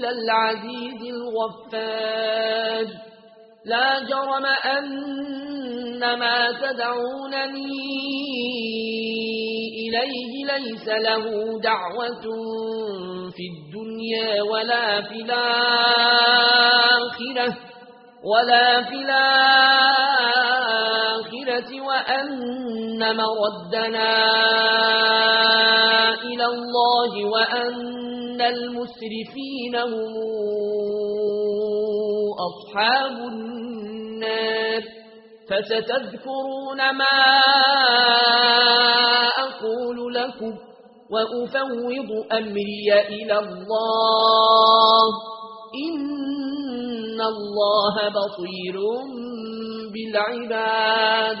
إلى العزيز الغفار. لا جرم أن ما تدعونني إليه ليس له دعوة في الدنيا ولا في الآخرة ولا في الآخرة وأن مردنا الله وأن المسرفين هم أصحاب النار فستذكرون ما أقول لكم وأفوض أمري إلى الله إن الله بصير بالعباد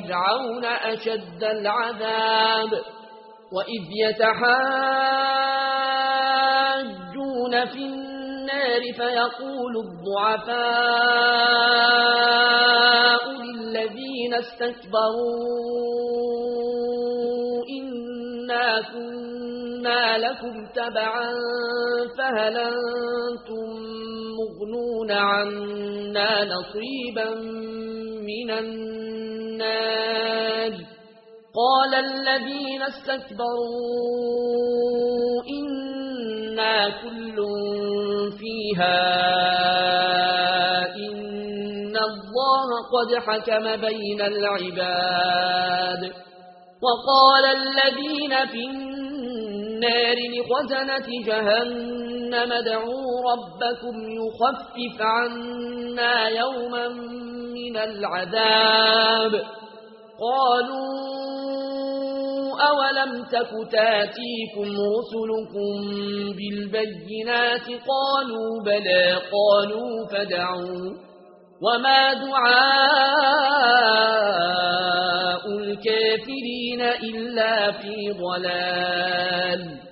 وفرعون أشد العذاب وإذ يتحاجون في النار فيقول الضعفاء للذين استكبروا إنا كنا لكم تبعا فهل أنتم مغنون عنا نصيبا من النار النار قال الذين استكبروا إنا كل فيها إن الله قد حكم بين العباد. وقال الذين في النار لخزنة جهنم دعوا ربكم يخفف عنا يوما من العذاب. قالوا أولم تك تاتيكم رسلكم بالبينات؟ قالوا بلى. قالوا فدعوا. وما دعاء الكافرين إلا في ضلال.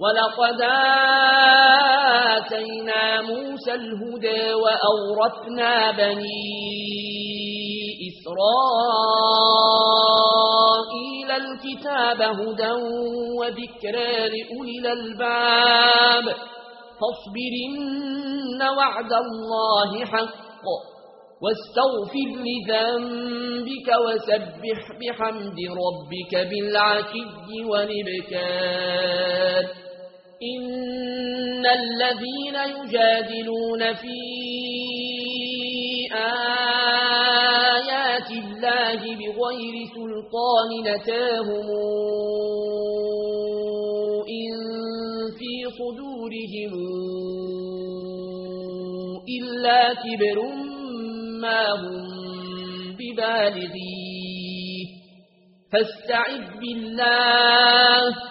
ولقد آتينا موسى الهدى وأورثنا بني إسرائيل الكتاب هدى وذكرى لأولي الألباب فَاصْبِرْ إِنَّ وعد الله حق واستغفر لذنبك وسبح بحمد ربك بالعشي والإبكار إن الذين يجادلون في آيات الله بغير سلطان نتاهم إن في صدورهم إلا كبر ما هم ببالغيه فاستعذ بالله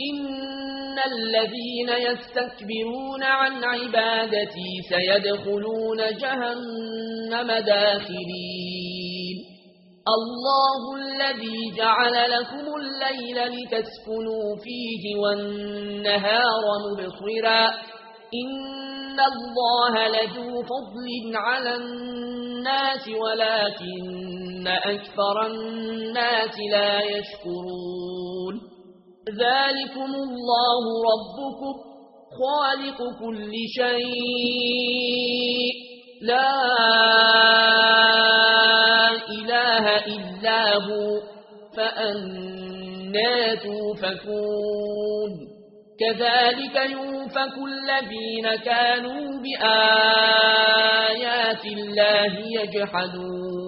إن الذين يستكبرون عن عبادتي سيدخلون جهنم داخلين الله الذي جعل لكم الليل لتسكنوا فيه والنهار مبصرا إن الله لذو فضل على الناس ولكن أكثر الناس لا يشكرون ذلكم الله ربكم خالق كل شيء لا إله إلا هو فأنا توفكون كذلك يوفك الذين كانوا بآيات الله يجحدون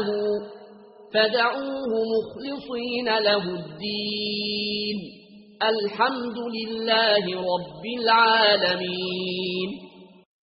له. فدعوه مخلصين له الدين. الحمد لله رب العالمين.